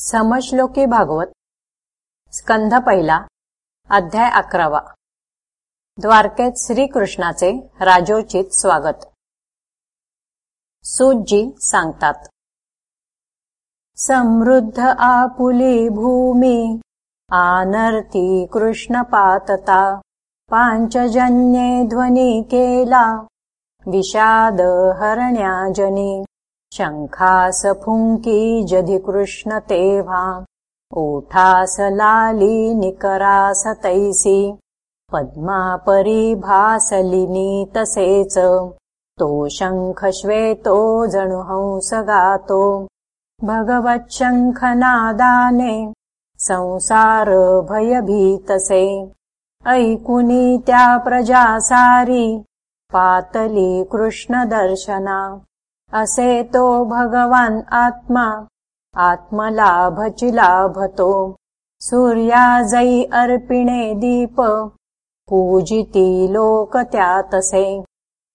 समश्लोकी भागवत स्कंध पहिला अध्याय अकरावा. द्वारकेत श्रीकृष्णाचे राजोचित स्वागत. सूजी सांगतात समृद्ध आपुली भूमी आनर्ती कृष्ण पातता पांचजन्ये ध्वनी केला विषाद हरण्याजनी शङ्खास फुङ्की जधि परिभासलिनीतसेच तो शङ्ख श्वेतो जनुहंस गातो भगवच्छङ्खनादाने संसार भयभीतसे ऐकुनी त्या प्रजासारी पातली कृष्ण दर्शना असे तो भगवान आत्मा। आत्मलाभचिलाभतो। सूर्या जै अर्पिणे दीप। पूजिती लोक त्यातसे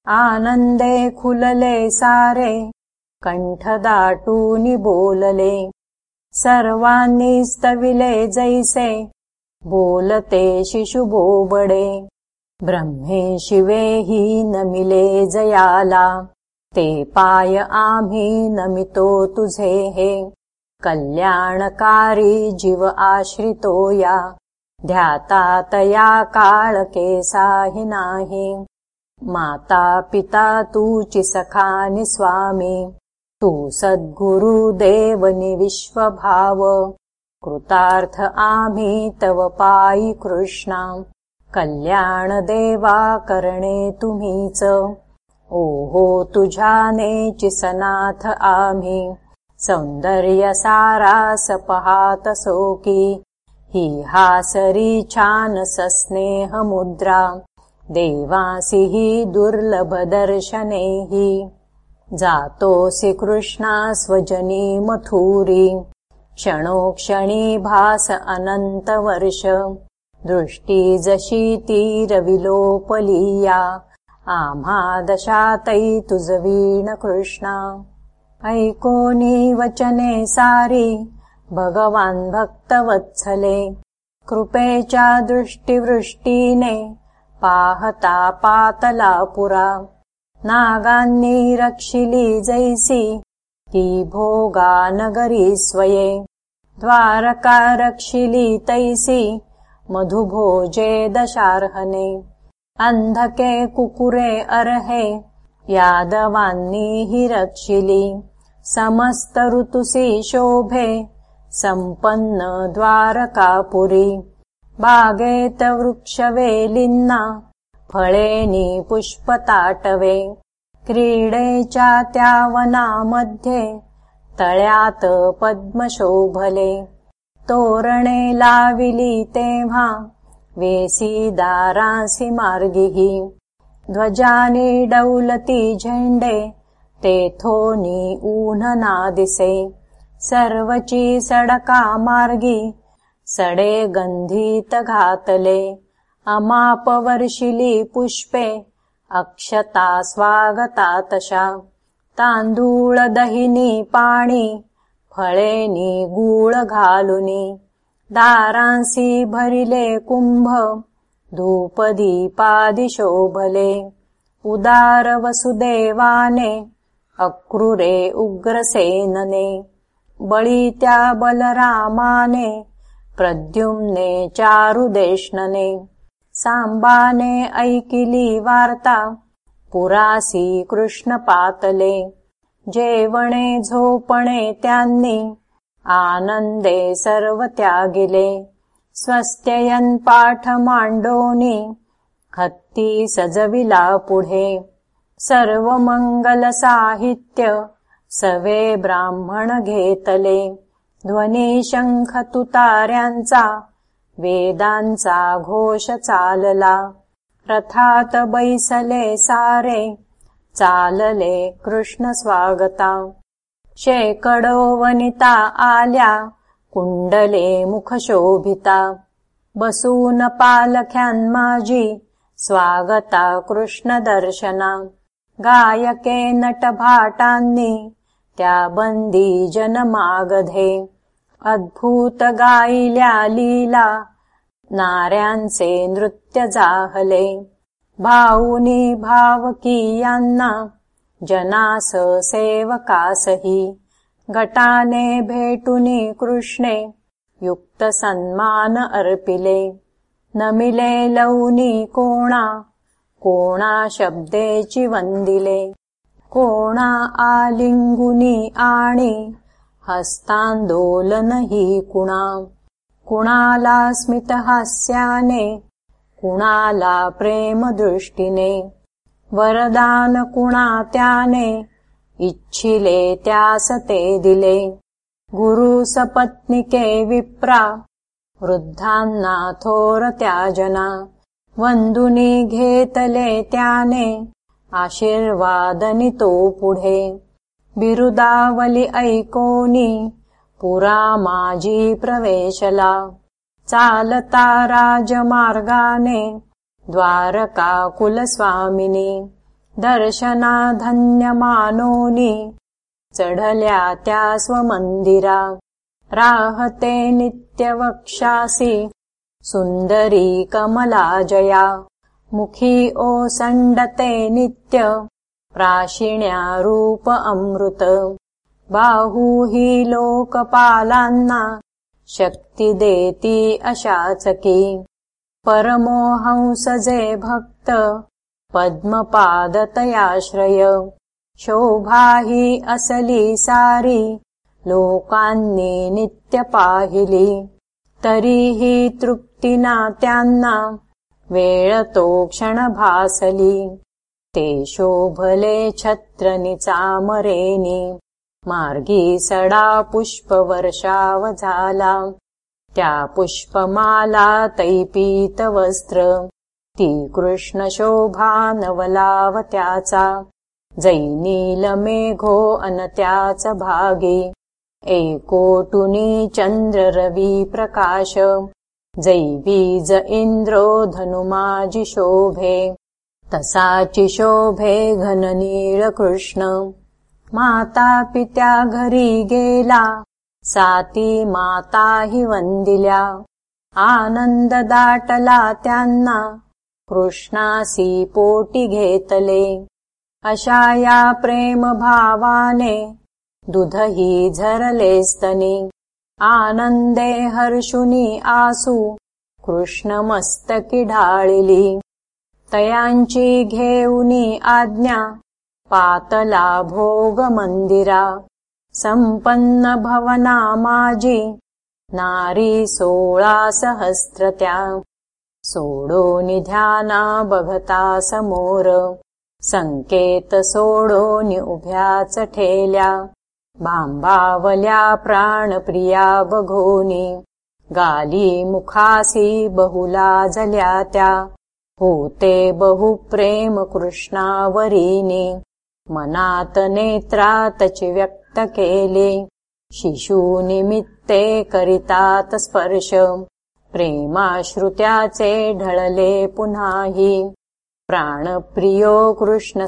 आनन्दे खुलले सारे। कण्ठदाटूनि बोलले सर्वान्नि स्तविले जैसे। बोलते शिशुबोबडे ब्रह्मे शिवे हि नमिले जयाला ते पाय आम्ही नमितो तुझे हे। कल्याणकारी जीव आश्रितो या। ध्याता तया काळकेसाहि नाही। माता पिता तूचि सखानि स्वामी। तू सद्गुरुदेवनि विश्वभाव। कृतार्थ आम्ही तव पायी कृष्णा। कल्याण देवा करणे तुम्हीच ओहो तुझाने चिसनाथ आम्ही सौंदर्य सारास पहात सोकी। हि हासरी छान सस्नेह मुद्रा। देवासी हि दुर्लभ हि। जातोसि कृष्णा स्वजनी मथुरी क्षणोक्षणी भास अनंत वर्ष दृष्टी जशी तीरविलोपलीया आम्हा दशातै तुजवीण कृष्णा ऐकोनी वचने सारी भगवान भक्तवत्सले। कृपेच्या दृष्टिवृष्टीने पाहता पातला पुरा नागांनी रक्षिली जैसी ती भोगा नगरी स्वये। द्वारका रक्षिली तैसी मधुभोजे दशार्हने अंधके कुकुरे अरहे यादवांनी हि रक्षिली समस्त ऋतुसी शोभे संपन्न द्वारकापुरी। बागेत वृक्षवेलिन्ना फळेनी पुष्पताटवे। क्रीडेच्या त्या वनामध्ये तळ्यात पद्मशोभले। तोरणे लाविली तेव्हा वेसी दारांसी मार्गिही ध्वजानी डौलती झेंडे तेथोनी ऊन नादिसे सर्वची सडका मार्गी सडे गंधीत घातले अमाप वर्षिली पुष्पे अक्षता स्वागता तशा। तांदूळ दहिनी पाणी गूळ घालुनी दारांसी भरिले कुंभ धूपदीपादिशोभले उदार वसुदेवाने अक्रूरे उग्रसेनने। बळीत्या बलरामाने प्रद्युम्ने चारुदेष्णने। सांबाने ऐकिली वार्ता पुरासी कृष्ण पातले जेवणे झोपणे त्यांनी आनन्दे सर्वत्यागिले स्वस्त्ययन् पाठमाण्डोनि हत्ती सजविला पुढे सर्वमङ्गलसाहित्य सवे ब्राह्मण घेतले ध्वनी शङ्खतुतार्यांचा वेदांचा घोष चालला रथात बैसले सारे चालले कृष्ण स्वागता शेकडो वनिता आल्या कुंडले मुखशोभिता. बसून पालख्यान्माजी स्वागता कृष्ण दर्शना गायके नटभाटांनी त्या बंदी जनमागधे. अद्भुत गायिल्या लीला नार्यांचे नृत्य जाहले. भाऊनी भावकीयांना जनास सेवकासही गटाने भेटुनी कृष्णे युक्त सन्मान अर्पिले। नमिले लौनी कोणा कोणा शब्देची वंदिले कोणा आलिंगुनी आणि हस्तांदोलनही कुणा। कुणाला स्मितहास्याने कुणाला प्रेमदृष्टीने वरदान कुणा त्याने इच्छिले त्यास ते दिले। गुरु सपत्निके विप्रा वृद्धांना थोर त्याजना वंदुनी घेतले त्याने आशीर्वादनी तो पुढे। बिरुदावली ऐकोनी पुरा माजी प्रवेशला। चालता राजमार्गाने द्वारका कुलस्वामिनी दर्शना धन्यमानोनी स्वमंदिरा राहते नित्यवक्षासी सुन्दरी कमला जया मुखी ओसण्डते नित्य प्राशिण्या रूप अमृत बाहू हि लोकपालान्ना शक्ति देती अशाचकी परमोहंसजे भक्त पद्मपादतयाश्रय। शोभा हि असली सारी लोकान्नी नित्यपाहिली तरीहि तृप्तिना त्यांना वेळतो क्षणभासली ते शोभले छत्रनिचामरेनी मार्गी सडा पुष्पवर्षाव झाला त्या पुष्पमाला तैपीत वस्त्र ती कृष्ण शोभा नवलाव त्याचा जैनील मेघो अनत्याच भागी। एकोटुनी चंद्र रवी प्रकाश जैवीज इंद्रो धनुमाजी शोभे। तसाची शोभे घननीळ कृष्ण माता पित्या घरी गेला साती माता हि वंदिल्या आनंद दाटला त्यांना कृष्णासी पोटी घेतले। अशा या प्रेम भावाने दुधही झरले स्तनी। आनंदे हर्षुनी आसू कृष्ण मस्तकी ढाळिली। तयांची घेऊनी आज्ञा पातला भोग मंदिरा संपन्न भवना माजी नारी सोळा सहस्त्रत्या सोडो निध्याना बघता समोर। संकेत सोडो नि उभ्याच ठेल्या। भांबावल्या प्राणप्रिया बघोनी। गाली मुखासी बहुला जल्या त्या। होते बहुप्रेम कृष्णावरीनी। मनात नेत्रातचि व्यक्त केले। शिशुनिमित्ते करितात स्पर्श। प्रेमाश्रुत्याचे ढळले पुन्हाही। प्राणप्रियो कृष्ण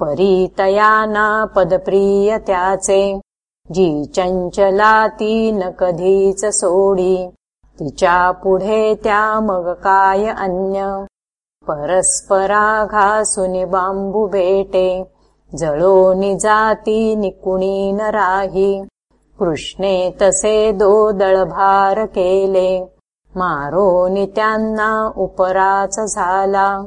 परितयाना पदप्रिय त्याचे। जी चंचला ती न कधीच सोडी। तिच्या पुढे त्या मग काय अन्य। परस्पराघासुनि बांबू बेटे जळो निजाती निकुणी न राही। कृष्णे तसे दो उपराच झाला।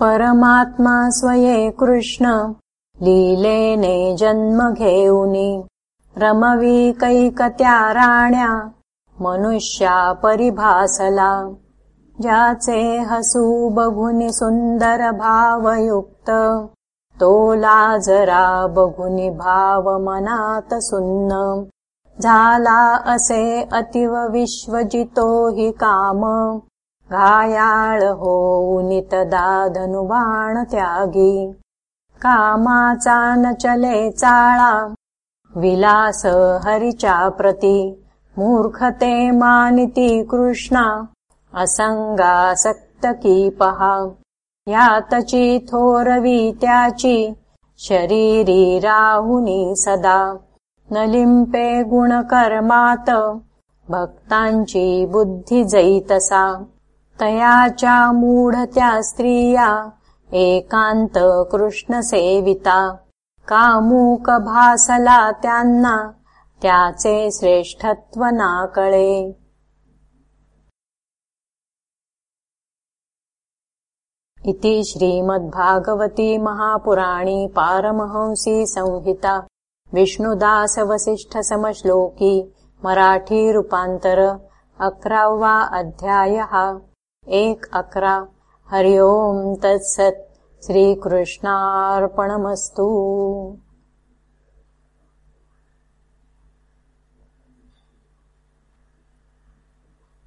परमात्मा स्वये कृष्ण। लीलेने जन्म घेऊनी। रमवी कैकत्या राण्या। मनुष्या परिभासला। ज्याचे हसू बघुनि सुंदर भावयुक्त लाजरा बघुनि भाव मनात सुन्न। झाला असे अतिव विश्वजितो हि काम। घायाळ होऊनि तदा धनुबाण त्यागी। कामाचा न चले चाळा। विलास हरिचा प्रती। मूर्खते मानिती कृष्णा। असंगासक्तकी पहा यातची थोरवी त्याची. शरीरी राहुनी सदा. न लिम्पे गुणकर्मात. भक्तांची बुद्धि जैतसा तया मूढत्या स्त्रिया एकान्त कृष्णसेविता कामूकभासला त्यांना. त्याचे श्रेष्ठत्व नाकळे इति श्रीमद्भागवती महापुराणी पारमहंसी संहिता विष्णुदासवसिष्ठसमश्लोकी मराठीरूपान्तर अक्रावा अध्यायः। एक अक्रा। हरि ओम् तत्सत्। श्रीकृष्णार्पणमस्तु